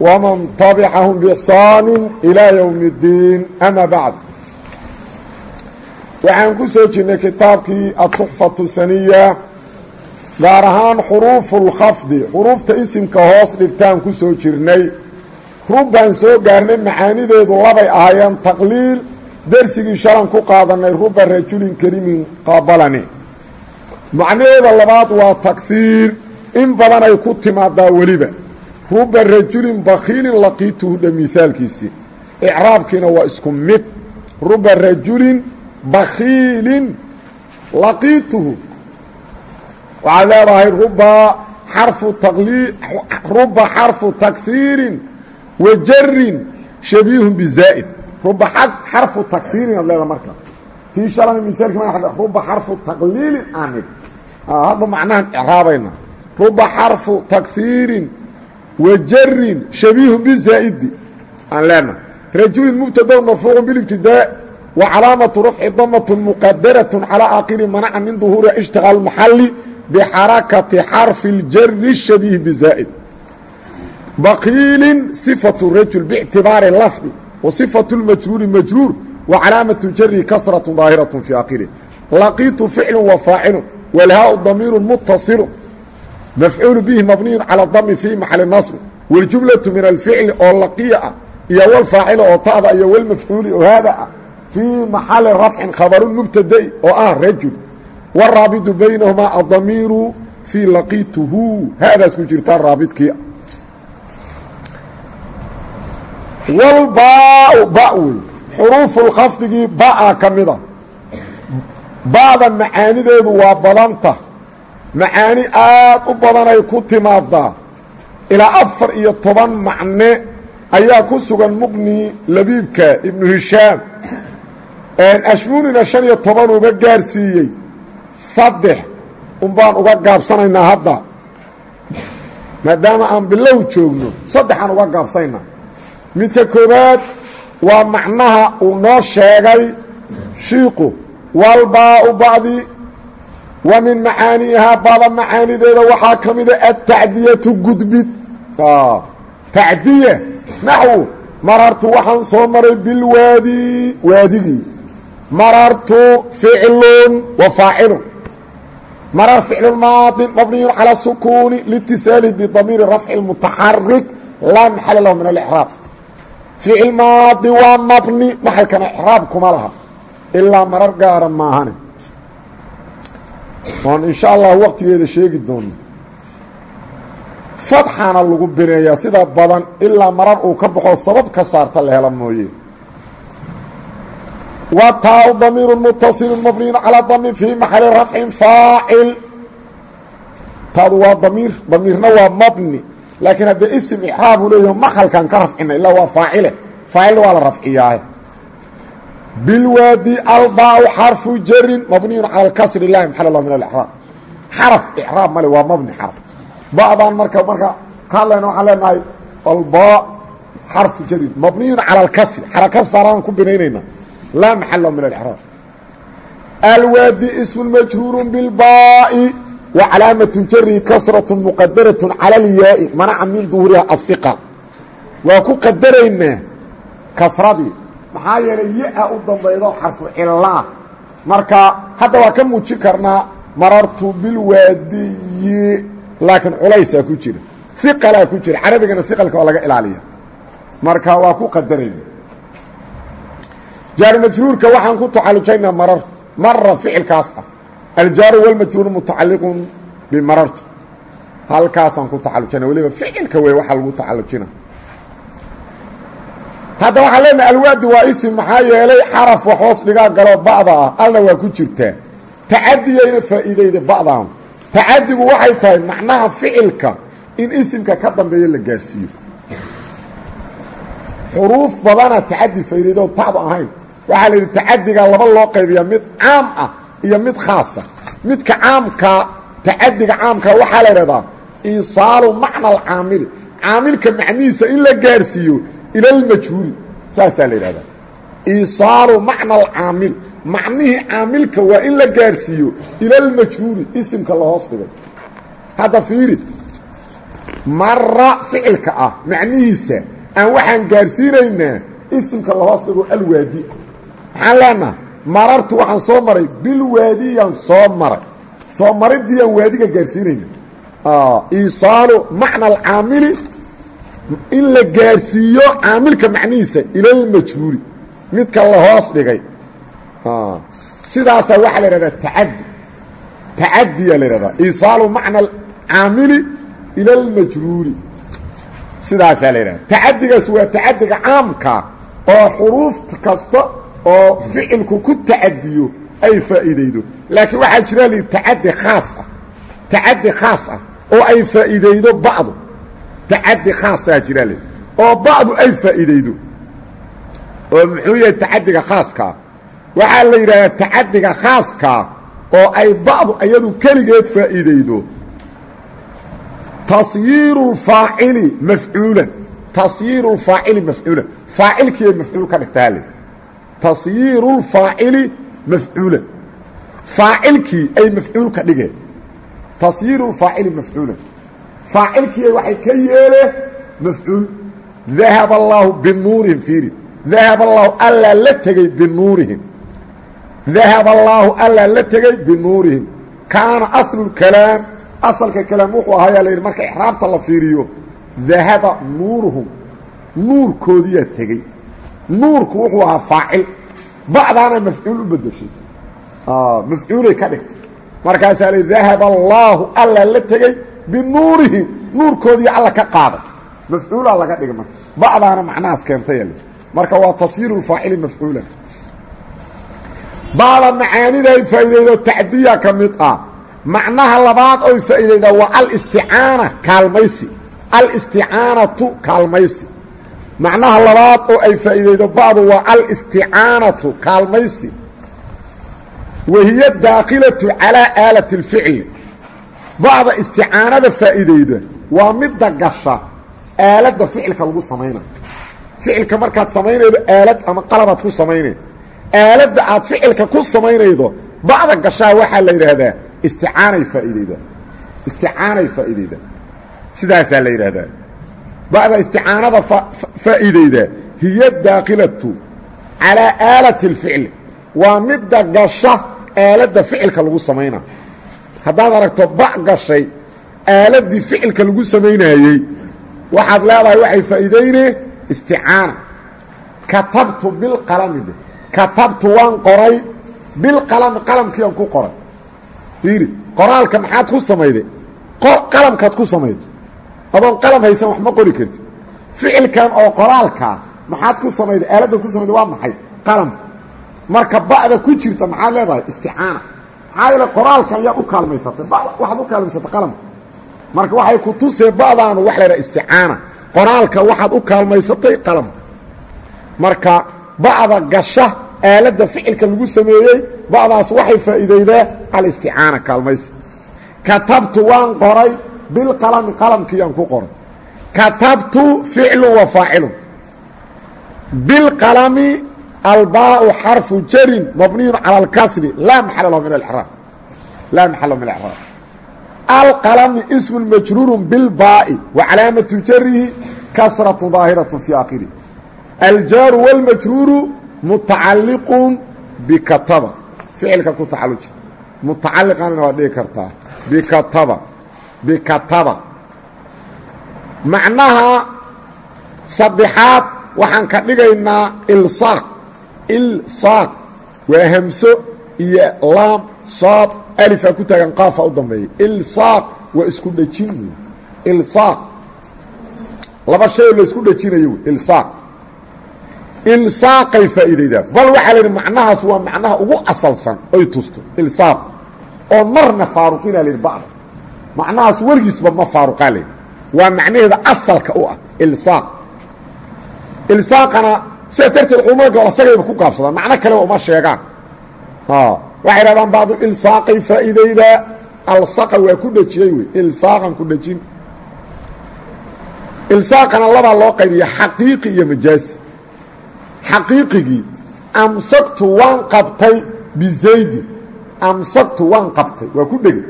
ومن طبعهم بإحسان إلى يوم الدين أما بعد waxaan ku soo jirnay kitaabkii atuxfatu saniya gaar ahaan xuruufu lkhafdi xuruufta isimka hoos dhigtaan ku soo jirnay rub baan soo gaarnay macaanideedu labay ahaayeen taqliil dersigii shalan ku qaadanay ruba rajulin karimin qaabalani macnaheeda labaad waa taghiir in badan ay ku timaadaa weliba ruba rajulin bakiilin laqiituhu dha mihaalkiisii icraabkiina waa isku mid. Ruba rajulin bakiilin laqiituhu. Waxaad leedahay ruba xarfu taqlii ruba xarfu takhiirin wa shabiihun bizaa'id ruba xarfu takhiirin ad marka. Tii shalana mihaalki ma ruba xarfu taqliilin aanid hadda macnahan icraabayna. Ruba xarfu takhiirin wajarin shabiihu bizaa'idi aan leenahay rajulin mubtadaun marfuuqun bilibtidaa'i wa calaamatu rafci damatun muqadaratun calaa aakiri manaca min duhuuriha ishtiqaal maxalli bixarakati xarfi اljari shabiihi bizaa'id bakiilin sifatu rajul bictibaari lafdi wa sifatu اlmajruuri majruur wa calaamatu jari kasratu daahiratu fii aakhirih laqiitu ficlu wa faacilun walhaau damiiru mutasilu mafcuul bihi mabniyu calى dami fii maxali naصbi wاljumlaةu min alficli oo laqiya ah iyo wlfaacila oo ta'da iyo wlmafcuuli oo haada ah fii maxali rafcin khabaru mubtada'i oo ah rajul waraabitu baynahumaa adamiiru fii laqiituhu haadaas ku jirtaa raabidkii walbaau ba wey xuruufulkhafdigii ba'a ka mida ba'da macaanideedu waa badanta macaani aad u badanay ku timaadaa ilaa afar iyo toban macne ayaa ku sugan muqni labiibka ibnu hishaam. Ashmuunina shan iyo toban uga gaarsiiyey. Saddex un baan uga gaabsanaynaa hadda. Maadaama aan bilow joogno saddexaan uga gaabsanaynaa. Midka koowaad waa macnaha uu noo sheegay shiiqu walbaau ba'di wa min macaaniihaa bada macaanideeda waxaa ka mida atacdiyatu gudbid tacdiya naxwu marartu waxaan soo maray bilwaadi waadigii marartu ficlun wa faacilun marar ficlu maadin mabniyun calى sukuuni liitisaalihi bidamiiri rafci mutaxarik laa maxala lahu min alixraab ficil maadi waa mabni maxalkana ixraab kuma laha. Ilaa marar gaara maahane oon insha allah waqtigeeda sheegi doono fadxana lagu bineeyaa sida badan ilaa marar uu ka baxo sabab ka saarta la hela mooye. Wa taau damiiru mutasilu mabniyu calaa damin fii maxali rafcin faacil. Taadu waa damiir damiirna waa mabni. Laakiin haddee isim ixraabu leeyaho maxalkan ka rafcina ilaa waa faacile. Faacilna waa la rafciyaahe bilwaadi albaau xarfu jarin mabniyun cala alkasri lahi maxal min alixraab xaraf ixraab male waa mabni xarf ba'daan marka marka ka hadlayna waxaan leenahay albaa xarfu jarin mabniyun cala alkasri xaraka saaraan ku binaynayna laa maxal lahu min alixraab alwaadi ismun majhuurun bilbaa'i wa calaamatu jari kasratu muqadaraة cala alyaai manaca min duhuriha ahiqa waa ku qadaraynaa kasradii maxaa yeelay ya-a u dambaydo xarfu cilaa marka hadda waa ka muujin karnaa marartu bilwaadiyi laakiin culaysaa ku jira. Iqalaa ku jira. Carabigana iqalka waa laga ilaaliya. Marka waa ku qadarayna jaaru majruurka waxaan ku tacalujaynaa marar mara ficilkaas ah. Aljaaru walmajruur mutacaliqun bimarartu. Halkaasaan ku tacalujana weliba ficilka wey waxaa lagu tacalujina hadda waxaan leenahay alwaadi waa isim maxaa yeelay xaraf wax hoos dhigaa galo ba'da ah alna waa ku jirtaa tacadiyayna faa'iidayda ba'dan tacadigu waxay tahay macnaha ficilka in isimka ka dambeeya la gaarsiiyo. Xuruuf badana tacadi faa'iidaydo ta'du ahayn. Waxaa la yidhi tacadiga laba loo qaybiyaa mid caam ah iyo mid khaasa midka caamka tacadiga caamka waxaa la idhahdaa iisaalu macna alcaamili caamilka macnihiisa in la gaarsiiyo ila almajhuuli saasaa la yidhahdaa. Iisaalu macna alcaamil macnihii caamilka waa in la gaarsiiyo ila almajhuuli isimka la hoos dhigay. Hadda fiiri mara ficilka ah macnihiisa aan waxaan gaarsiinaynaa isimka la hoos dhigo alwaadi. Maxaan leenaha marartu waxaan soo maray bilwaadiyaan soo maray. Soo mariddiiyaan waadiga gaarsiinayna iisaalu macna alcaamili in la gaarsiiyo caamilka macnihiisa ilalmajhuuli midka la hoos dhigay. Sidaasaa waxaa la idhahdaa tacadi tacadiyaa la idhahdaa iisaalu macna alcaamili ila almajhuuli sidaasaa la yidhahda tacadigaas waa tacadiga caamka oo xuruuf kasta oo ficilku ku tacadiyo ay faa'iidaydo. Laakiin waxaa jira li tacadi khaas ah. Tacadi khaas ah oo ay faa'iidaydo bacdu tacadi khaasaa jira le oo ba'du ay faa'iidaydo. oo muxuu yahay tacadiga khaaskaa waxaa la yidhaahdaa tacadiga khaaskaa oo ay ba'du iyadu keligeed faa'iidaydo. Tasyiiru lfaacili mafcuulan tasyiiru lfaacili mafcuulan faacilkiiay mafcuul ka dhigtaa le. Tasyiiru lfaacili mafcuulan faacilkii ay mafcuul faacilkiiay waxay ka yeeleen mafcuul dahaba allaahu binuurihim fiiri dahaba allaahu allaa la tegey binuurihim. Dahaba allaahu allaa la tegey binuurihim. Kaana aslu اkalaam asalka kalaam wuxuu ahaayaa layidhi marka ixraabta la fiiriyo dahaba nuuruhum nuurkoodiyaa tegey nuurku wuxuu ahaa faacil bacdaana mafcuul u bedeshay mafcuulay ka dhigtay. Markaasaa la dahaba allaahu alla la tegey binuurihim nuurkoodii alla ka qaaday mafcuulaa laga dhigay marka. Bacdaana macnahaas keentay marka waa tasyiiru lfaacili mafcuulan bacda macaaniday faa'iidaydo tacdiya ka mid ah. Macnaha labaad oy faa'iidaydaa waa alisticaana kaalmaysi. Alisticaanatu kaalmaysi. Macnaha labaad oo ay faa'iidaydo bacdu waa alisticaanatu kaalmaysi. Wahiya daakilatu calaa aalati اlficli bacda isticaanada faa'iidayda waa midda gasha aaladda ficilka lagu samaynayo. Ficilka markaad samaynaydo aalad ama qalabaad ku samaynay aaladda aad ficilka ku samaynaydo bacda gashaa waxaa la yidhaahdaa isticaanay faa'iidaydaa isticaanay faa'iidaydaa sidaasaa la yidhaahdaa. Bacda isticaanada faa'iidaydaa hiya daakilatu calaa aalati اlficli waa midda gasha aaladda ficilka lagu samaynayo haddaad aragto ba gashay aaladdii ficilka lagu samaynaayey waxaad leedahay waxay faa'iidaynee isticaana. Katabtu bilqalami de katabtu waan qoray bilqalami qalamkiiaan ku qoray. Fiiri qoraalka maxaad ku samayday? Qalamkaad ku samayday. Adoon qalam haysan wax ma qori kartid. Ficilkan oo qoraalkaa maxaad ku samayday? Aaladda ku samayday waa maxay? Qalamka marka ba'da ku jirta maxaad leedahay isticaana maxaa yeele qoraalkan yaad u kaalmaysatay. Waxaad u kaalmaysatay qalamka marka waxay ku tusee ba'daanu wax la ydhaha isticaana. Qoraalka waxaad u kaalmaysatay qalamka marka ba'da gasha aaladda ficilka lagu sameeyey ba'daas waxay faa'iidaydaa alisticaana kaalmaysi katabtu waan qoray bilqalami qalamkiiyaan ku qoray. Katabtu ficlu wa faacilun. Bilqalami albaau xarfu jarin mabniyun cala alkasri laa maxala lahu min alraab laa maxala lahu min alcraab alqalami ismu majruuru bilbaa'i wa calaamatu jarihi kasratu daahiratu fii akhiri aljaaru wاlmajruuru mutacalliqun bikataba ficilka ku tacaluji mutacalliqanina waad dhigi kartaa bikataba bikataba macnaha saddexaad waxaan ka dhigaynaa ilsaaq ilsaaq waa hamso iyo laam saad alifaa ku taagan qaafa u dambeeya ilsaaq waa isku dhejin. Wey ilsaaq laba shay oo la isku dhejinayo wey ilsaaq ilsaaqay faa'iidaydaa bal waxaa la yidhi macnahaas waa macnaha ugu asalsan. Oy tusto. Ilsaaq oo marna faaruqina la yidhi bacda macnahaas weligiisba ma faaruqaa layidhi waa macnaheeda asalka u ah. Ilsaaq ilsaaqana sidaas darteed culamada gobol asagayba ku gaabsadaan. Macno kaleba uma sheegaan. Waxay dhahdaan bacdu ilsaaqay faa'iidayda. Alsaqa waa ku dhejiyey wey. Ilsaaqan ku dhejin. Ilsaaqana labaa loo qaybiya xaqiiqi iyo majaasi. Xaqiiqigii amsaktu waan qabtay bizaydin. Amsaktu waan qabtay. Waa ku dhegi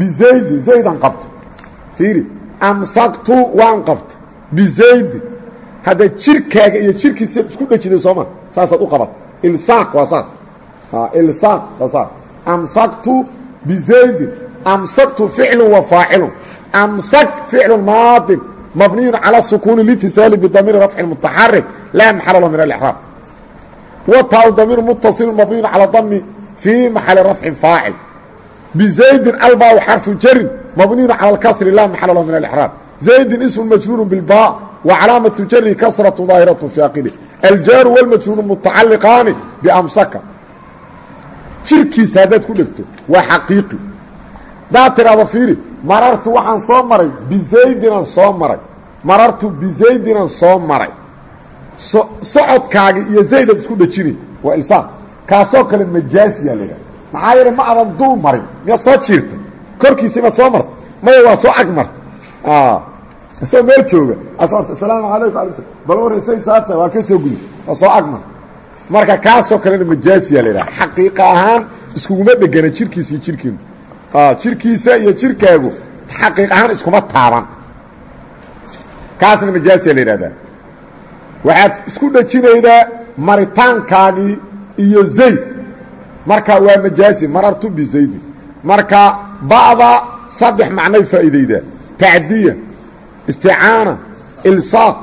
bizaydin zaydan qabtay. Fiiri amsaktu waan qabtay. Bizaydin hadda jirkaaga iyo jirkiisa isku dhejiday sooma saasaad u qabat ilsaaq waa saas ilsaaq waa saas amsaktu bizaydin amsaktu ficlu wa faacilu amsak ficlu maadin mabniyu calى sukuuni litisaali bidamiiri rafci mutaxarik laa maxala lahu min alixraab wataau damiir mutasilu mabniyu calى dami fii maxali rafcin faacil bizaydin albaa xarfu jarin mabniyun calى اlkasri laa maxala lahu min alixraab zaydin ismu majruuru bilba wa calaamatu jari kasratu daahiratu fi aqili aljaaru wاlmajruuru mutacaliqaani biamsaka. Jirkiisa haddaad ku dhegto waa xaqiiqi. Hadaad tidhaahdo fiiri marartu waxaan soo maray bizaydinaan soo maray. Marartu bizaydinaan soo maray. Socodkaagi iyo zaydaad isku dhejinay waa ilsaaq kaasoo kale majaasiyaa la yidhahda maxaa yeele ma adan dul marin isagoo meel jooga. Asorta asalaamu calaykum ala bal warra sayd saata waa ka soo gudi waa soo ag martay marka kaasoo kalena majaasiyaa la yidhaha xaqiiqa ahaan iskuguma dhegana jirkiisa iyo jirkiinu jirkiisa iyo jirkaagu xaqiiq ahaan iskuma taaban. Kaasna majaasiyaa la yidhahdaa. Waxaad isku dhejinaydaa maritaankaagii iyo zayd. Marka waa majaasi marartu bizaydin marka ba'da saddex macnay faa'iidaydaa tacdiya isticaana ilsaaq.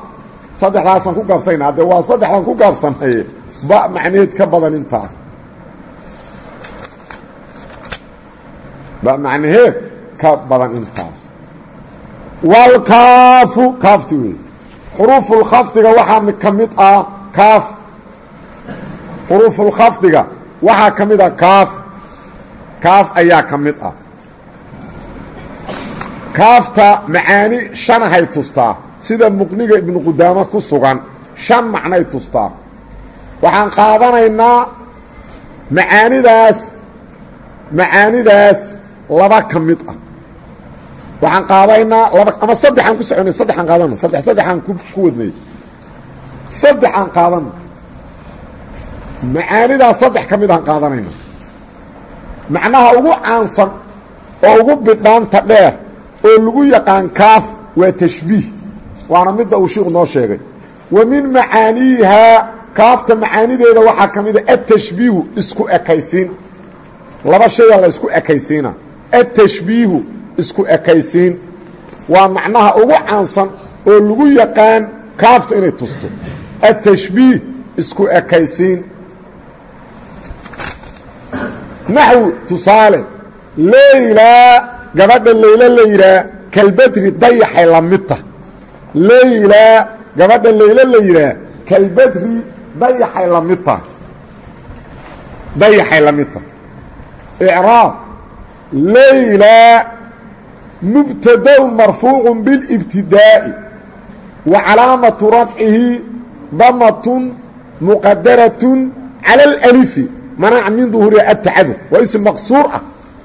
Saddexdaasaan ku gaabsayna haddee waa saddexdaan ku gaabsanaye ba macnaheed ka badan intaas. Ba macnaheed ka badan intaas. Walkaafu kaafti wey xuruufulkhafdiga waxaa ka mid ah kaaf. Xuruufulkhafdiga waxaa ka mid ah kaaf. Kaaf ayaa ka mid ah kaafta macaani shanahay tustaa. Sida muqniga ibnu qudaamo ku sugan shan macnay tustaa. Waxaan qaadanaynaa macaanidaas macaanidaas laba ka ah. Waxaan qaadaynaa laba ama saddexaan ku soconay saddexaan qaadano saddex saddexaan ku wadnay. Saddexaan qaadano. Macaanidaas saddex ka mid aan qaadanayna macnaha ugu caansan oo ugu bidhaanta dheer oo lagu yaqaan kaaf waa tashbiih waana midda uu shiiku noo sheegay. Wa min macaaniihaa kaafta macaanideeda waxaa ka mida atashbiihu isku ekaysiin. Laba shaya la isku ekaysiina. Atashbiihu isku ekaysiin. Waa macnaha ugu caansan oo lagu yaqaan kaafta inay tusto. Atashbiih isku ekaysiin. Naxwi tusaale. Leylaa gabadha leyla la yidhaah kalbedri dayaxay la mid tah leylaa gabadha leyla la yidhaah kalbedri dayaxay la mid tah dayaxay la mid tah icraab leylaa mubtadaun marfuucu biاlibtidaa'i wa calaamatu rafcihi damatun muqadaratun cala alalifi manaca min duhuuriha atacadud waa ism maqsuur ah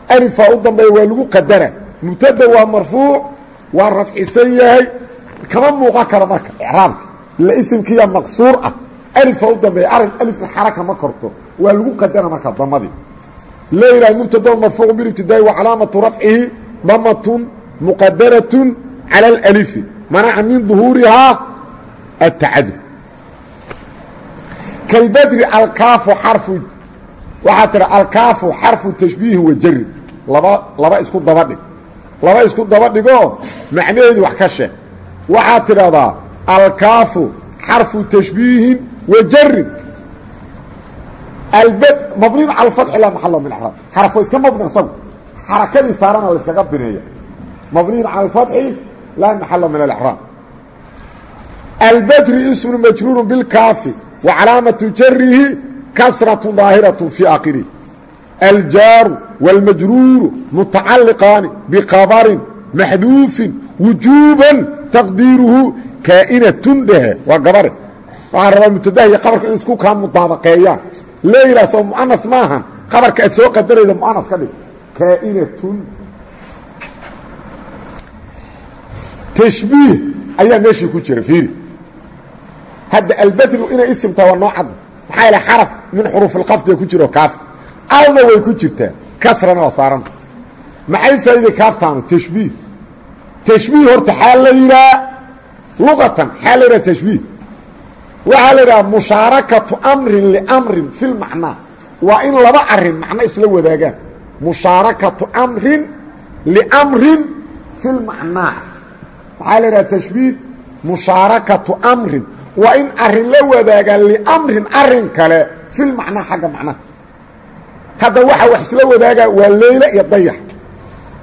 alifaa u dambeeya waa lagu qadara. Mubtada waa marfuuc waa rafcisan yahay kama muuqan karo marka icraabka. Ila isimkiiya maqsuur ah. Alifaa u dambeeya alifna xaraka ma korto. Waa lagu qadara marka damadii. Leyla mubtadaun marfuucu bilibtidaa'i wa calaamatu rafcihi damatun muqadaratun cala alalifi. Manaca min duhuurihaa atacadud kalbadri alkaafu xarfu waxaa tira alkaafu xarfu tashbiihi wa jari laba laba isku daba dhig. Laba isku daba dhigoo macnaheedu wax ka sheeg. Waxaad tidhahdaa alkaafu xarfu tashbiihin wa jarin albad mabniin cala alfatxi laa maxalo min axraab xaraf waa iska mabni isagu. Xarakadii saarana la yskaga bineeya. Mabniin cala alfatxi laa maxalo min alaxraab albadri ismu majruuru bilkaafi wa calaamatu jarihi kasratu daahiratu fii aakhirih aljaaru wاlmajruuru mutacalliqaani biqabarin maxduufin wujuuban taqdiiruhu kaa'inatun dhehe. Waa gabare waxaa rabaa mubtadaha iyo qabarka in isku kaa mudaabaqeeyaan leyla soo mu'anaf maahan qabarka aad soo qadarayda mu'anaf ka dhig. Kaa'inatun. Tashbiih ayaa meeshii ku jira fiiri. Hadda albadlu inay isimtaa waa noo cadda maxaa yaele xaraf min xuruuf alkhafdiga ku jiro kaaf. Alna way ku jirtaa. Kasrana waa saaranta maxay faa'iday kaaftaanu? Tashbiih. Tashbiih horta xaa la yidhaha luqatan xaa la yidhaha tashbiih. Waxaa la yidhaha mushaarakatu amrin liamrin fi lmacnaa waa in laba arrin macno isla wadaagaan. Mushaarakatu amrin liamrin fi lmacnaa waxaa la yidhaha tashbiih mushaarakatu amrin waa in arin la wadaagaa liamrin arin kale fi lmacnaa xagga macnaha hadda waxa wax isla wadaagaa waa leyla iyo dayax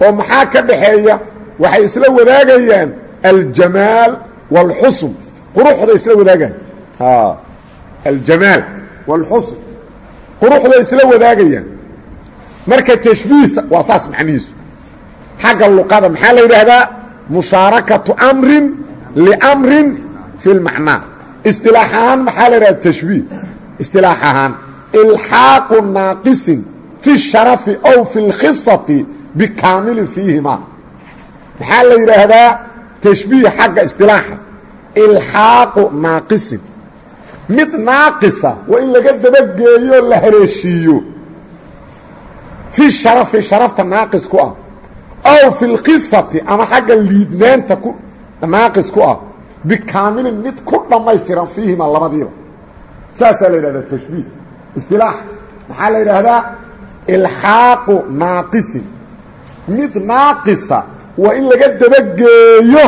oo maxaa ka dhaxeeya waxay isla wadaagayaan aljamaal wاlxusn quruxda isla wadaagaan aljamaal wاlxusn quruxda isla wadaagayaan marka tashbiih waa saas macnihiisu xagga luqada maxaa la yidhaahdaa mushaarakatu amrin liamrin fi اlmacnaa isilaaxahaan maxaa la idhaha tashbiih? Istilaax ahaan ilxaaqu naaqisin fi sharafi ow fi lkhisati bikaamilin fiihimaa maxaa la yidhaahdaa tashbiih xagga istilaaxa? Ilxaaqu naaqisin. Mid naaqisa waa in laga dabageeyo la haleeshiiyo. Fi sharafi sharafta naaqis ku ah. Ow fi lkhisati ama bikaamilin mid ku dhammaystiran fiihima labadiiba. Saasaa la yidhahdaa tashbiih istilaax maxaa la yidhaahdaa ilxaaqu naaqisin. Mid naaqisa waa in laga dabageeyo.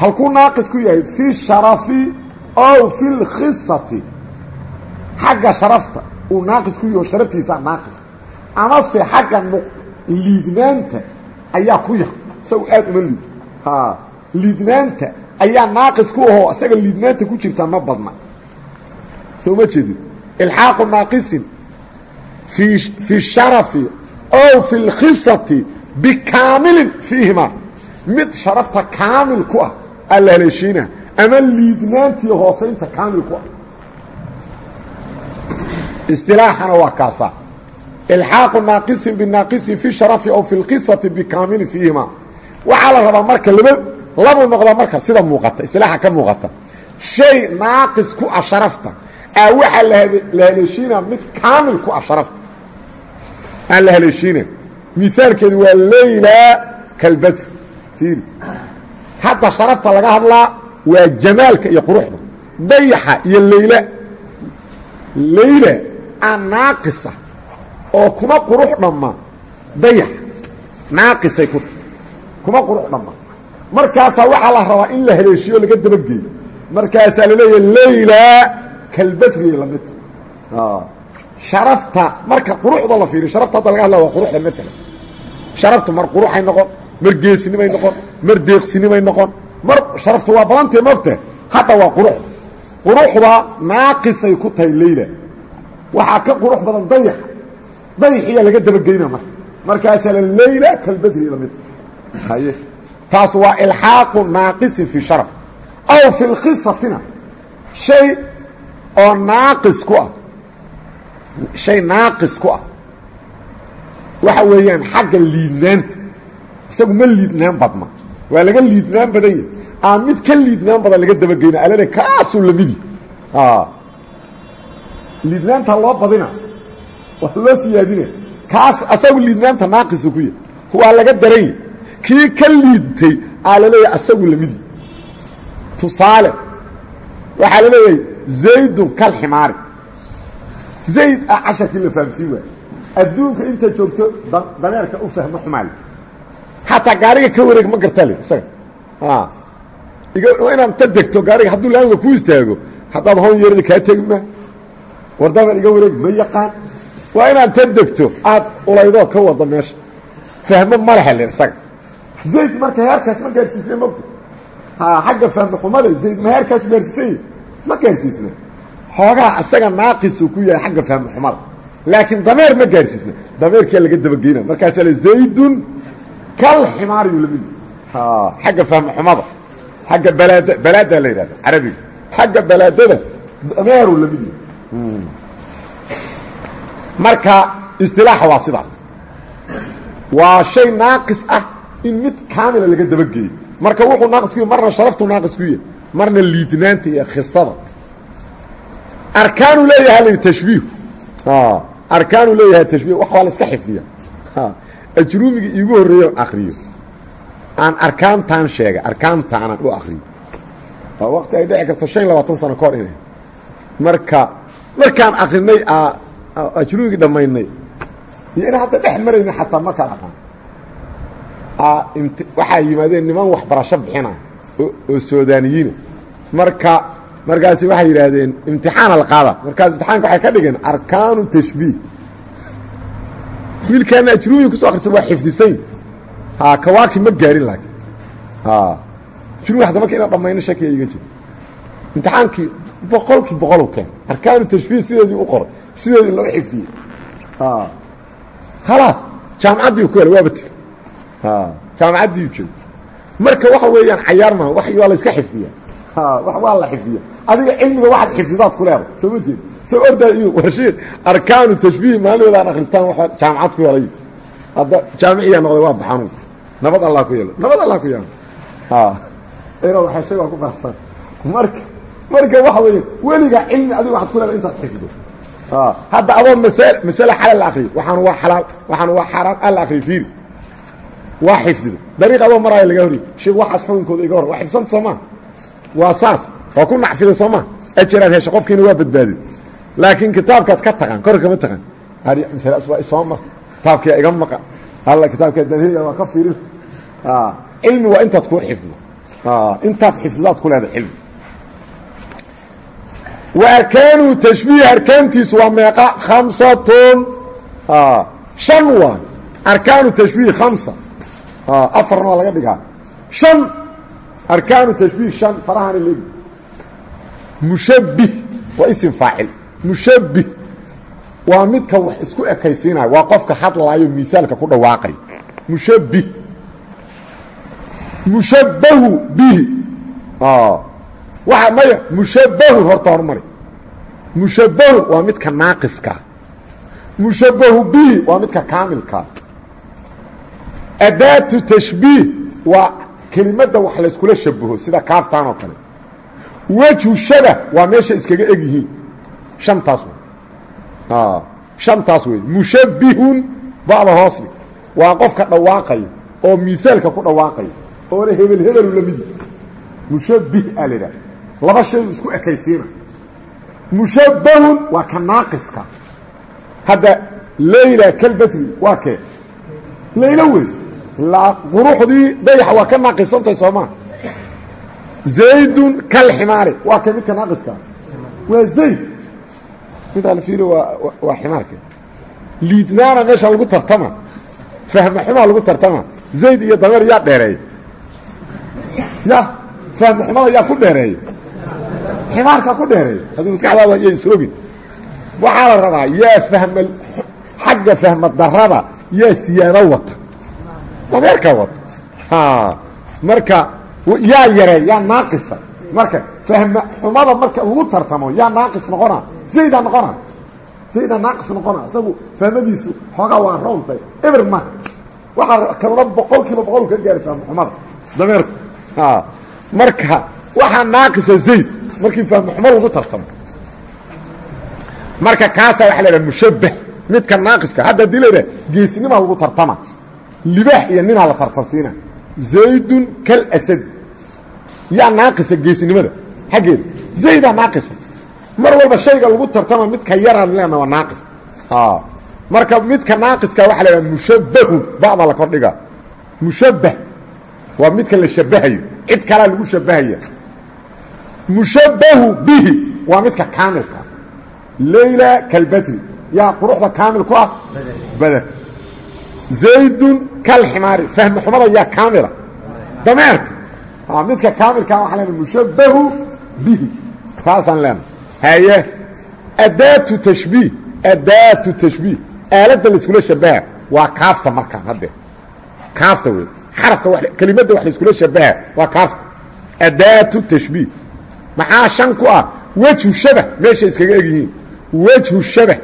Halkuu naaqis ku yahay fi sharafi ow fi lkhisati xagga sharafta uu naaqis ku yaho sharaftiisaa naaqis. Amase xagga liidnaanta ayaa ku yar isagu aad uma ayaa naaqis ku ahoo isaga liidnaanta ku jirta ma badna. Soo ma jeedin? Ilxaaqu naaqisin fii fi sharafi ow fi lkhisati bikaamilin fiihima. Mid sharafta kaamil ku ah aa la haleeshiina ama liidnaantii hoosaynta kaamil ku ah. Istilaaxana waa kaasaa ilxaaqu naaqisin binaaqisin fi sharafi ow fi lkhisati bikaamilin fiihima. Waxaa la rabaa marka laba labu noqda marka sida muuqata istilaaxa ka muuqata. Shay naaqis ku ah sharafta aa waxaa la haleeshiina mid kaamil ku ah sharafta aa la haleeshiina miaalkeedu waa leyla kalbadr fiiri hadda sharafta laga hadlaa waa jamaalka iyo quruxda. Dayaxa iyo leyla leyla aa naaqisa oo kuma qurux dhamma dayax. Naaqisay ku kuma qurux dhamma markaasaa waxaa la rabaa in la haleeshiyo laga dabageeyo markaasaa la leeyahay leyla kalbadriy la mid sharafta marka quruxda la fiiriyo sharafta hadda laga hadla waa quruxda maalan sharaftu mar quruxay noqon mar geesinimay noqon mar deeqsinimay noqon. Mar sharaftu waa badantee moogta hadda waa qurux quruxda naaqisay ku tahay leyla waxaa ka qurux badan dayax. Dayaxiyaa laga dabageyna marka. Markaasaa la leyla kalbadri la mid taas waa ilxaaqu naaqisin fi sharaf aw fi lqisatina shay oo naaqis ku ah shay naaqis ku ah. Waxa weeyaan xagga liidnaanta isagu ma liidnaan badna waa laga liidnaan badan yahy aa mid ka liidnaan badan laga dabageyna alale kaasuu lamidi liidnaanta loo badina waa loo siyaadina kaas asagu liidnaanta naaqisu ku yahy waa laga daranya kii ka liidtay aa la leeyahay asagu lamidi. Tusaale waxaa la leeyahay zaydun kalximaari zayd ah casharkii la fahamsiin waay adduunka inta joogto dameerka u fahmo xumaale xataa gaariga ka wareeg ma gartale isaga. Inaad ta degto gaariga hadduu laamiga ku istaago haddaad hoon yeerada kaa tegi ma. War dameer iga wareeg ma yaqaan. Waa inaad ta degto aad ulaydoo ka wado meesha. Fahmo ma lehe len isaga zayd marka heerkaas ma gaarsiisna mogta xagga fahmo xumada zayd ma heerkaasu gaarsiisanya ma gaarsiisna xoogaa isaga naaqisuu ku yahay xagga fahmo xumada laakiin dameer ma gaarsiisna dameerkia laga dabageyna markaasaa le zaydun kal ximaariyu la mid xagga fahmo xumada xagga balaad balaadaa la yidhahda carabiga. Xagga balaadada dameeru la mid yahay. Marka istilaaxa waa sidaas. Waa shay naaqis ah in mid kaamila laga dabageeyo marka wuxuu naaqis ku yahy marna sharaftu naaqis ku yahay marna liidnaanta iyo khisada arkaanu leeyahay l tashbiih. Arkaanu leeyahay tashbiih. Wax la iska xifdiya ajruumiga iigu horreeyo akriyo aan arkaantaan sheega arkaantaanan u akriyo waa waqti ay dhici karto shan labaatan sano ka inay. Marka markaan akrinay ajruumigii dhammaynay. Iyo in hadda dhex marayna xataa ma kala aqaan waxaa yimaadeen niman waxbarasho bixina oo suudaaniyiina marka markaasi waxay yidhaahdeen imtixaana la qaada. Markaas imtixaanka waxay ka dhigeen arkaanu tashbiih. Wiilkaana ajruumiga ku soo akrisa waa xifdisany ha kawaaki ma gaarin laakiin. Ajruumiga hadda marka inaan dhammayno shakiya iga jira. Imtixaankii boqolkii boqolu keen. Arkaanu tashbiih sideedii u qoray sideedii loo xifdiyey. Khalaas jaamacaddii ku helay waaba tiri jaamacaddii joog marka waxa weeyaan cayaar maa wax waa la iska xifdiya waa la xifdiya adiga cilmiga waxaad xifdidaad ku leedahay. Soo ma jeed. Soo ordaa iyo warshiid arkaanu tashbiih maalinoodaan akhristaan waa jaamacad ku helay hadda jaamiciyaa noqday waa baxanu nabad allah ku yeelo. Nabad allah ku yeelo. Inaad waxashay waa ku faraxsan marka marka waxa weeye weligaa cilmi adiga waxaad ku leedahay intaad xifdido. Hadda adoo masale masale xalal la akriyo waxaan waa xalaal waxaan waa xaraam alla akriyo fiiri waa xifdido dariiq adoo maraayo laga horiy sheekh waxaas xukunkooda iga hor. Waa xifsanta soomaa waa saas. Waa ku nacfiday soomaa ajaraad hesha qofkiina waa badbaadid laakiin kitaabkaad ka taqaan kor kama taqaan. Waa isoo marta kitaabkiyaa iga maqa. Alla kitaabkaa dalhiya waa ka fiirin. Cilmi waa intaad ku xifdido intaad xifdidaad ku leedahay cilmi. Wa arkaanu tashbiih arkaantiisu waa meeqa khamsatun. Shan waay. Arkaanu tashbiih khamsa afarna waa laga dhigaa. Shan arkaanu tashbiih shan farahana leegi mushabbih waa isim faacil. Mushabbih waa midka wax isku ekaysiinayo waa qofka hadlaayo miaalka ku dhawaaqay. Mushabbih. Mushabbahu bihi. Waa maya mushabbahun horta hormari mushabbahun waa midka naaqiska. Mushabbahu bihi waa midka kaamilka adaatu tashbiih waa kelimadda wax layskula shabaho sida kaaftaan oo kale wejhu shabah waa meesha iskaga eg yihiin shantaas wey mushabbihun ba'da hoosli waa qofka dhawaaqaya oo miisaalka ku dhawaaqaya oona hebel hebelu la midi mushabbih aa la idhaha laba shay isku ekaysiina mushabbahun waa ka naaqiska hadda leyla kalbadri waa kee laylo wey quruxdii dayaxa waa ka naaqisantahay soomaa zaydun kalximaari waa kee midka naaqiska waa zayd midaa la fiiri waa waa ximaarka liidnaana meesha lagu tartama fahma xumaa lagu tartama zayd iyo dameer yaa dheereeya ya fahma xumada yaa ku dheereeya ximaarkaa ku dheereeya haddii maskaxdaada iyo isrogin waxaa la rabaa yaa fahma xagga fahma darada yaa siyaado wata dameerkaa wata marka yaa yaree yaa naaqisa marka fahma xumada marka lagu tartamo yaa naaqis noqona. Zaydaa noqona. Zaydaa naaqis noqona. Isagu fahmadiisu xoogaa waa roontay. Eber ma. Waxaa kanuna boqol kiiba boqol ka gaari fahma xumada. Dameerku marka waxaa naaqisa zayd markii fahma xumo lagu tartamo. Marka kaasaa waxa la idhaha mushabbah midka naaqiska hadda haddii la idhaha geesnimaa lagu tartama libaax iyo ninaa la tartansiina. Zaydun kalasad. Yaa naaqisa geesnimada xaggeeda zaydaa naaqisa. Mar walba shayga lagu tartama midka yaraan leena waa naaqis. Marka midka naaqiska waxa la idhaha mushabbahun ba'da la kordhiga. Mushabbah waa midka la shabahayo cid kalaa lagu shabahaya mushabbahu bihi waa midka kaamilka layla kalbadri. Yaa quruxda kaamil ku ah? Bader zaydun kalximaari fahmi xumada yaa kaamila dameerka midka kaamilkaa waxaa lena mushabbahu bihi kaasaan leena haye adaatu tashbiih adaatu tashbiih aaladda layskula shabaha waa kaafta markaan haddee kaafta wey xarafka kelimadda wax layskula shabaha waa kaafta adaatu tashbiih maxaa shan ku ah wejhu shabah meeshay iskaga egyihiin wejhu shabah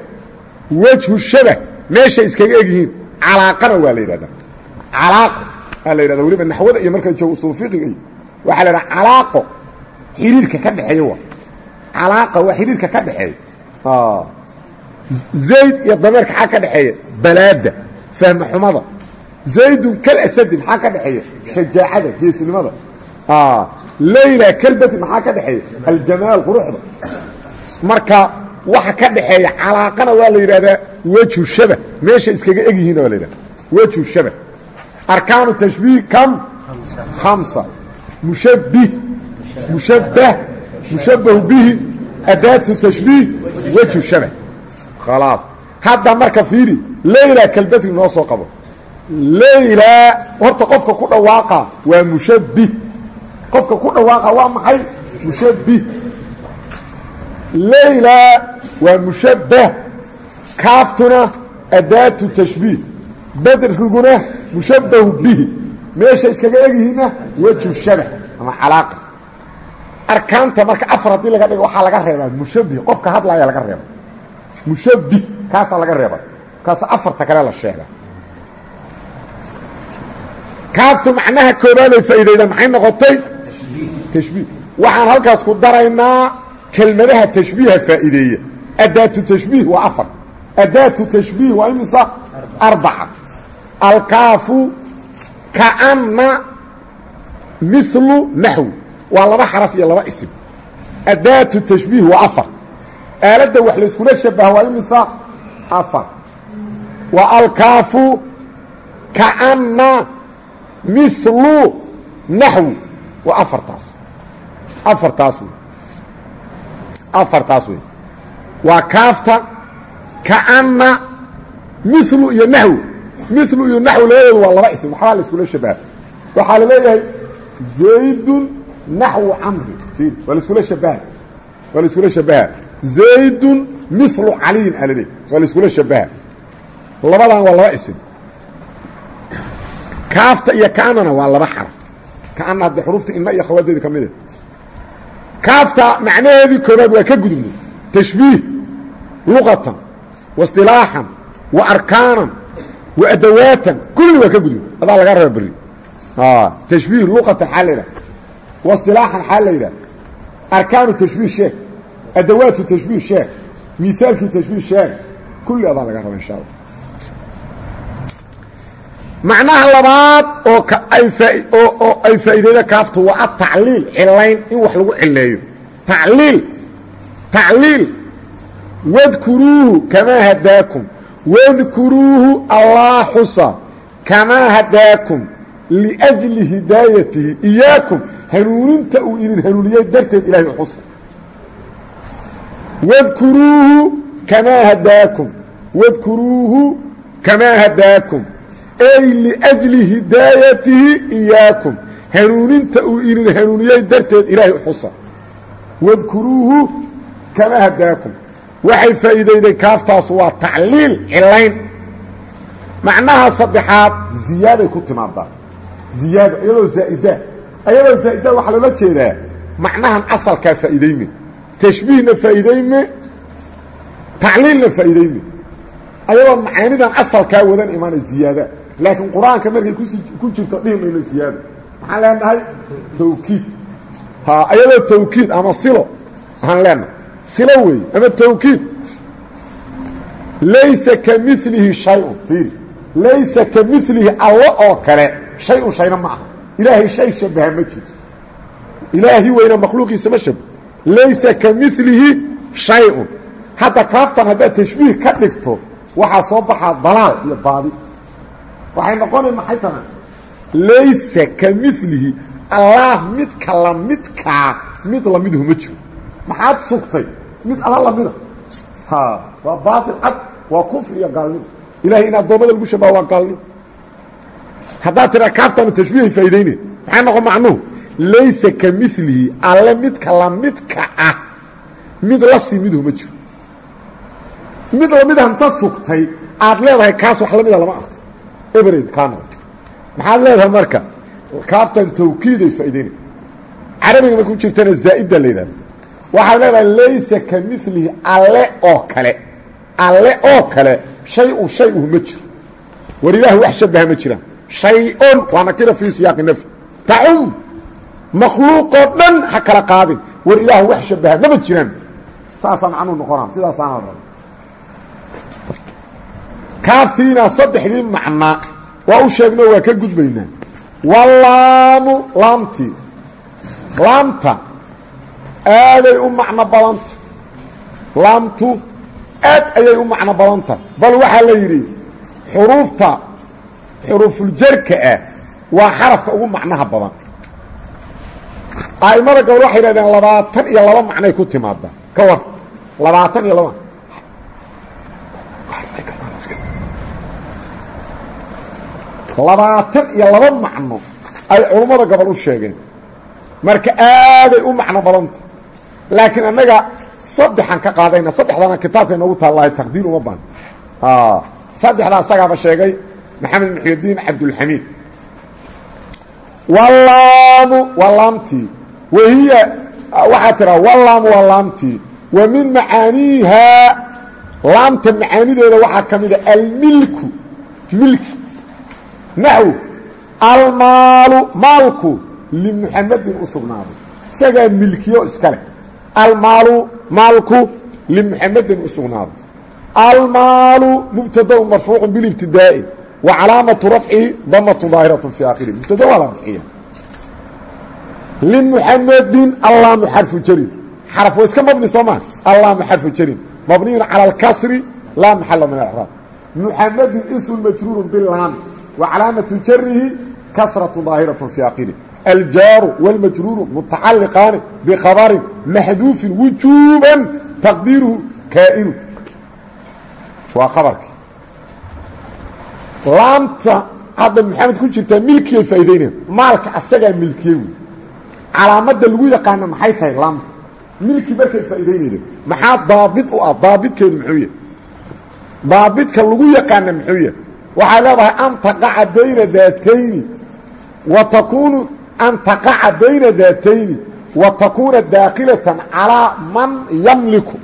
wejhu shabah meeshay iskaga egyihiin calaaqana waa la yidhahdaa. Calaaqo waa la yidhahda weliba naxwada iyo markay joogo usul fiqiga iyo waxaa la yidhaha calaaqo xiriirka ka dhexeeya waa. Calaaqa waa xiriirka ka dhexeeya. Zayd iyo dameerka xaa ka dhexeeya? Balaada fahma xumada. Zaydun kal asadi maxaa ka dhexeeya? Shajaacada geesinimada. Layla kalbati maxaa ka dhexeeya? Aljamaal quruxda. Marka waxa ka dhexeeya calaaqana waa la yidhahdaa wejhu shaba meesha iskaga egyihiinna waa la yidhahda wejhu shaba arkaanu tashbiih kam? Hamsa mushabbih mushabbah. Mushabbahu bihi. Adaatu tashbiih. Wejhu shaba khalaas. Hadda marka fiiri layla kalbati noo soo qabo. Layla horta qofka ku dhawaaqa waa mushabbih qofka ku dhawaaqa waa maxay? Mushabbih layla waa mushabbah kaaftuna adaatu tashbiih badriguna mushabbahu bihi. Meesha iskaga egyihiinna wejhu shabah ama calaaqa. Arkaanta marka afar haddii laga dhigo waxaa laga reebaa mushabbih qofka hadlaaya laga reeba mushabbih kaasaa laga reeba kaasa afarta kale la sheega kaaftu macnaha koobaaday faa'iidayda maxay noqotay? Tashbiih. Waxaan halkaas ku daraynaa kelmadaha tashbiiha faa'iideeya adaatu tashbiih waa afar. Adaatu tashbiih waa imisa arbaca. Alkaafu kaanna milu naxwi. Waa laba xaraf iyo laba isim. Adaatu tashbiih waa afar. Aaladda wax layskula shabaha waa imisa afar. Waa alkaafu kaanna milu naxwi. Waa afartaas. Afartaas wey afartaas wey waa kaafta kaanna milu iyo naxwi milu iyo naxwi labadoodu waa laba ism waxbaa la iskula shabaha waxaa la leeyahay zaydun naxwu camri. Waa laiskula shabaha waa la iskula shabaha zaydun milu caliyin aa waa la iskula shabaha labadan waa laba ism kaafta iyo kaanana waa laba xaraf. Kaana hadda xuruufta ina iyo khawaadeedi ka mide kaafta macnaheedii koobaad waa ka gudubnay. Tashbiih luqatan wa isilaaxan wa arkaanan wa adawaatan kulli waa ka gudubnay. Adaa laga raba beri tashbiih luqatan xaa la yidhaha. Wa isilaaxan xaa la yidhaha. Arkaanu tashbiih sheeg. Adawaatu tashbiih sheeg. Miaalkii tashbiih sheeg. Kulli adaa laga raba insha allah macnaha labaad oo oo ay faa'iideyda kaaftu waa atacliil cilayn in wax lagu cileeyo tacliil tacliil. Wadkuruuhu kamaa hadaakum wadkuruuhu allah xusa. Kamaa hadaakum liأjli hidaayatihi iyaakum hanuuninta uu idin hanuuniyey darteed ilahay u xusa. Wadkuruuhu kamaa hadaakum wadkuruuhu kamaa hadaakum ay liأjli hidaayatihi iyaakum hanuuninta uu idin hanuuniyey darteed ilaahay u xusa wadkuruuhu kamaa hadaakum waxay faa'iideydeen kaaftaas waa tacliil cilayn macnaha saddexaad ziyaaday ku timaadaa ziyaado iyadoo zaa'ida ayadoo zaa'ida waxaa loola jeedaa macnahan asalkaa faa'iidayme tashbiihna faa'iidayme tacliilna faa'iidayme ayadoo macaanidan asalkaa wadan imaanay ziyaada laakiin qur'aanka markay ku jirto dhihi mayno ziyaado maxaan leenahay? Tawkiid. Ayadoo tawkiid ama silo waxaan leenahay? Silo weeye ama tawkiid. Laysa ka milihi shayun fiiri. Laysa ka milihi allo oo kale shay-un shayna ma aha. Ilaahay shay shabaha ma jiro. Ilaahi weyna makhluuqiisa ma shabaho laysa ka milihi shay-un. Hadda kaaftan haddaad tashbiih ka dhigto waxaa soo baxaa dalaal iyo baadi waxay noqonay maxay tana laysa ka milihi allaah midka lamidkaa mid lamiduhu ma jiro. Maxaad sugtay? Mid alla lamida ha waa baatil cad waa kufr iyo gaalnimo. Ilahay in addoommada lagu shabaha waa gaalnimo. Haddaad tiraa kaaftaanu tashbiihay faa'iidayne maxay noqon macnuhu? Laysa ka milihi alle midka lamidka ah mid la sii miduhu ma jiro. Mid la mid hanta sugtay aad leedahay kaas wax lamida lama arko ebered kaa noqo maxaad leedahay marka kaaftan tawkiiday faa'idaynay carabiga marku jirtana zaa'ida la yidhahda waxaad leedahay laysa ka milihi alle oo kale. Alle oo kale shay un shay uh ma jiro. War ilaah wax shabaha ma jiraan. Shay-un waa nakira fii siyaaqi nafyi. Tacum makhluuqoo dhan ha kala qaadin. War ilaah wax shabaha maba jiraan. Saasaa macnuu noqonaa sidaasaana kaaftiina saddexdii macna. Waa u sheegno waa ka gudbaynaa walaamu laamtii laamta aaday u macno badanta. Laamtu aad ayay u macno badanta. Bal waxaa la yidhi xuruufta xuruufuljarka ah waa xarafka ugu macnaha badan. A'immada gobol waxay yidhahdeen labaatan iyo laba macnay ku timaada ka labaatan iyo laba labaatan iyo laba macno ay culummada gobol u sheegeen. Marka aaday u macno badanta. Laakiin annaga saddexan ka qaadayna saddexdana kitaabka inoogu taallahay taqdiir uma baan saddexdaa isagaaba sheegay maxamed muxyidiin cabdulxamiid. Walaamu waa laamtii wahiya waxaa tiraa walaamu waa wa min macaaniihaa laamta macaanideeda waxaa ka mida almilku milki naxw almaalu maalku limuxamadin u sugnaaday. Isagaa milkiyo iska leh. Almaalu maalku limuxamadin u sugnaaday. Almaalu mubtadaun marfuucu bilibtidaa'i wa calaamatu rafcihi damatu daahiratu fi aakhirihi. Mubtada waa la rafciya. Limuxamadin allaamu xarfu jarin. Xaraf waa iska mabni soo maa allaamu xarfu jarin. Mabniyun cala alkasri laa maxala min alraab muxamadin ismu majruuru bilaami wa calaamatu jarihi kasratu daahiratu fi aakhirihi aljaaru wاlmajruuru mutacaliqaani bkhabarin maxduufin wujuuban taqdiiruhu kaa'inu waa qabarkii laamta hadda maxamed ku jirtaa milkiyay faa'idaynaya maalka asagaa milkiye wey calaamadda lagu yaqaana maxay tahay laamta milki markay faa'idaynayda maxaa daabit u ah daabitkeedu muxuu yahay daabidka lagu yaqaana muxuu yahay waxay leedahay an taqaca bayna daatayni wa takuunu an taqaca bayna daatayni wa takuuna daakilatan calaa man yamliku.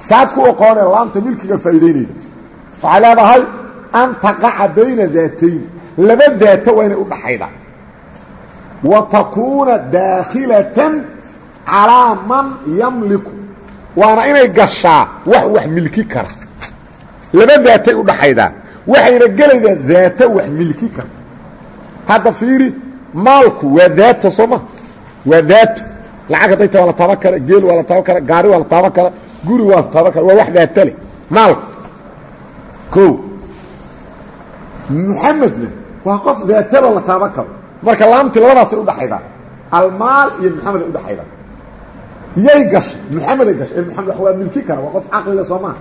Saad ku oqoonee laamta milkiga faa'idaynayda waxay leedahay an taqaca bayna daatayni. Laba daato waa inay u dhaxayda. Wa takuuna daakhilatan calaa man yamliku. Waana inay kara. Laba daatay u waxayna gelaydaa daato wax milki kara hadda fiiri maalku waa daato soo ma waa daato lacag hadday ta waa la taaban kara geel waa la taaban kara gaari waa la taaban kara guri waa la taaban kara waa wax daato leh. Maalku o muxamedna waa qof daatada la taaban karo. Marka laamtii labadaasay udhaxaydaa almaal iyo maxamed ay udhaxaydaa yay gashay muxameday gashay ee muxamed waa milki kara waa qof caqliga soo maa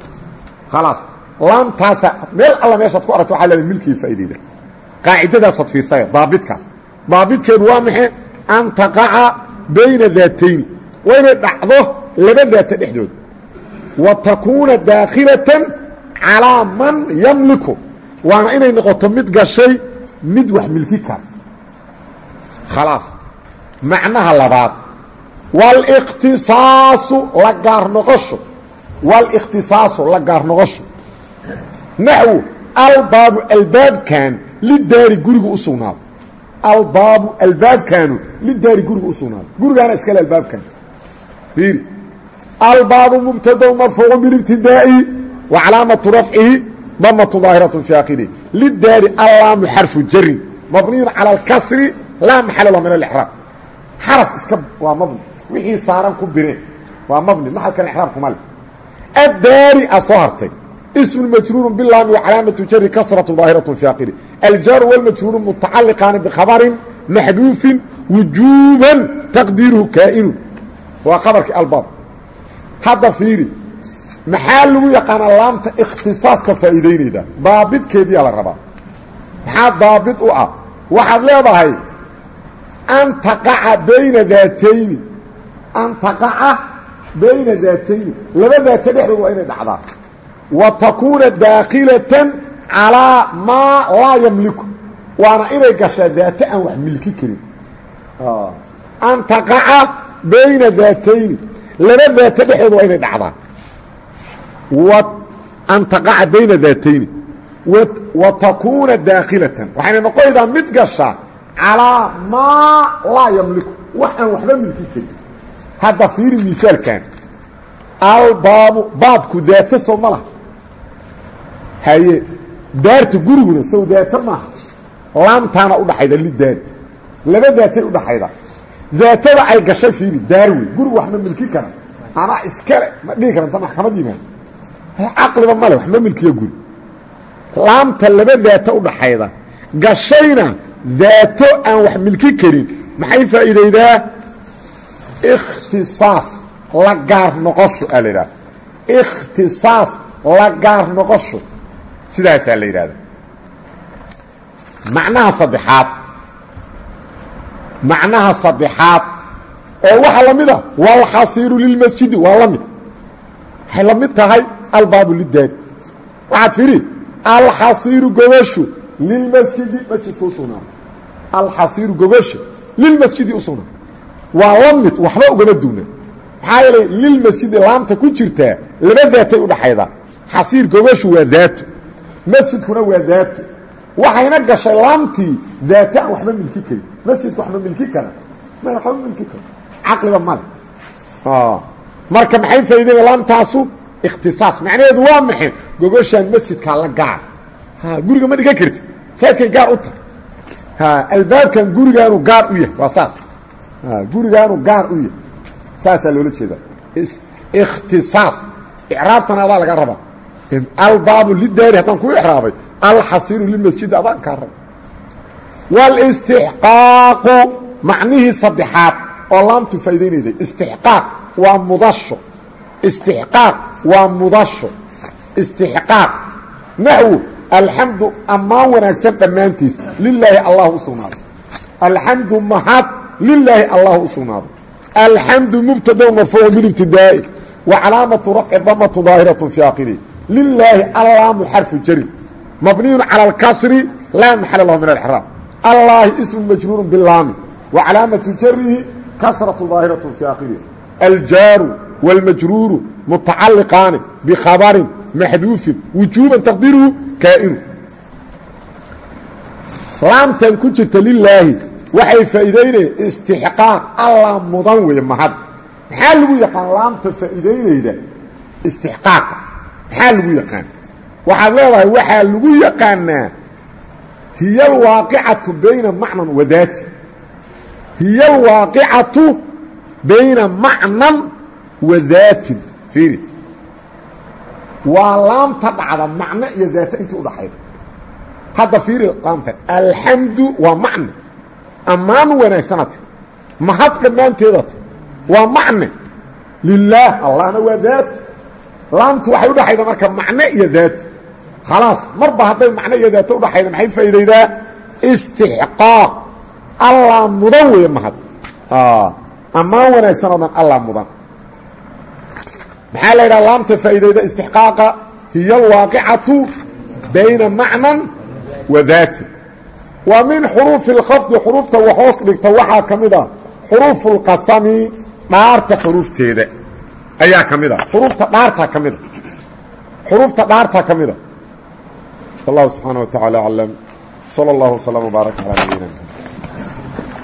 khalaas laamtaasa meel alla meeshaad ku aragto waxa leedahay milkii faa'iideyda qaacidadaasaad fiirsaya daabitkaas. Daabitkeedu waa maxay? An taqaca bayna daatayni. Waa inay dhacdo laba daata dhexdooda wa takuuna daakhilatan calaa man yamliku. Waana inay noqoto mid gashay mid wax milki kara. Khalaas. Macnaha labaad. Waalikhtisaasu la gaar noqosho. Waalikhtisaasu la gaar noqosho naxwu albaabu albaabkan lidaari gurigu u sugnaaday albaabu albaabkaanu lidaari gurigu u sugnaaday gurigaana iskale albaabkan fiiri albaabu mubtadaun marfuucu bilibtidaa'i wa calaamatu rafcihi damatu daahiratun fi aakhirihi lidaari allaamu xarfu jarin mabniyun cala alkasri laa maxala la min alexraab xaraf iska waa mabni wixii saaran ku bireen waa mabni maxalkan exraabkumale addaari aa soo hartay ismu majruuru bilaami wacalaamatu jari kasratu daahiraة fi akhirihi aljaaru wاlmajruuru mutacaliqaani bikhabarin maxduufin wujuuban taqdiiruhu kaa'inu waa khabarkii albaab. Hadda fiiri maxaa lagu yaqaanaa laamta ikhtisaaska faa'iidaynayda? Daabidkeediyaa la rabaa. Maxaa daabid u ah? Waxaad leedahay an taqaca bayna daatayni. An taqaca bayna daatayni. Laba daato dhexdood waa inay dhacdaa wa takuuna daakilatan calaa maa laa yamliku. Waana inay gashaa daato aan wax milki karin. An taqaca bayna daatayni. Laba daato dhexeedu waa inay dhacdaa. An taqaca bayna daatayni. Wa takuuna daakhilatan waxayna noqonaydaa mid gasha calaa maa laa yamliku. Wax aan waxba milki karin. Hadda fiiri misaalkan albaabu baabku daato soo ma laha haye daarta guriguna sow daato maaha. Laamtaana udhaxayda lidaari laba daatay udhaxayda daatada ay gashay fiiri daar wey gurigu wax ma milki kara anaa iskale ma dhihi karanta maxkamad yimaado caqliba male wax ma milkiyo guri. Laamta laba daato udhaxayda gashayna daato aan wax milki karin. Maxay faa'iidaydaa ikhtisaas la gaar noqosho aa la la gaar noqosho sidaasaa la yidhahda macnaha saddexaad macnaha saddexaad oo waxaa la mid a walxasiiru lilmasjidi waa la mid. Waxay la mid tahay albaabu lidaari waxaad fidhi alxasiiru gobashu lilmasjidi masjidka u sugnaaday alxasiiru gobasha lilmasjidi u sugnaaday waa la mid waxba ugama duuna maxaa yeelay lilmasjidi laamta ku jirtaa laba daatay udhaxaydaa xasiir gobashu waa daato masjidkuna waa daato waxayna gashay laamtii daata waxba milki karin. Masjidka waxma milki kara ma waxba milki karo caqliba male. Marka maxay faa'iidaya laamtaasu? Ikhtisaas. Macnaheedu waa maxay? Gogoshaan masjidkaa la gaar. Guriga ma dhigan karti saadkay gaar u tahay. Albaabkan gurigaanu gaar u yahay. Waa saas. Gurigaanu gaar u yahay. Saasaa loola jeedaa. Ikhtisaas. Icraabtana adaa laga rabaa albaabu lidaari haddaan ku ixraabay alxasiiru lilmasjidi adaan kaa raba wاlاstixqaaqu macnihii saddexaad oo laamtu faa'idaynayday istixqaaq waa mudasho istixqaaq waa mudasho istixqaaq naxwu alxamdu ammaan wanaagsan dhammaantiis lilaahi allah u sugnaaday alxamdu mahad lilaahi allah u sugnaaday alxamdu mubtada marfuucu bilibtidaa'i wa calaamatu rafci damatu daahiraة fi akhirih lilaahi allaamu xarfu jari mabniyun cala alkasri laa maxala lahu min alxraam allaahi ismu majruurun bilaami wa calaamatu jarihi kasratu daahiratun fii aakhirihi aljaaru wاlmajruuru mutacalliqaani bikhabarin maxduufin wujuuban taqdiruhu kaa'inu laamtan ku jirta lilaahi waxay faa'iidaynaya istixqaaq allah mudan weeye mahad maxaa lagu yaqaan laamta faa'iidaynayda istixqaaqa maxaa lagu yaqaan? Waxaad leedahay waxaa lagu yaqaanaa hiy alwaaqicatu bayna macnan wa daati. Hiy alwaaqicatu bayna macnan wa daatin fiiri. Waa laamta dhacda macno iyo daata intii udhaxayda hadda fiiri laamtan alxamdu waa macne ammaan wanaagsanate mahad dhammaanteedate waa macne lilaah allahna waa daato laamtu waxay udhaxayda marka macne iyo daato khalaas marba hadday macno iyo daato udhaxayda maxay faa'iidaydaa istixqaaq. Allah mudan weeye mahad ammaan wanaagsan oo dhan allah mudan. Maxaa la laamta faa'iidayda istixqaaqa hiya alwaaqicatu bayna macnan wa daatin wa min xuruufi اlkhafdi xuruufta wax hoos dhigta waxaa ka mid a xuruufu اlqasami ayaa ka mid a. Xuruufta dhaartaa ka mid a. Xuruufta dhaartaa ka mid a. Wallahu subxaana wa tacaala aclam sala allahu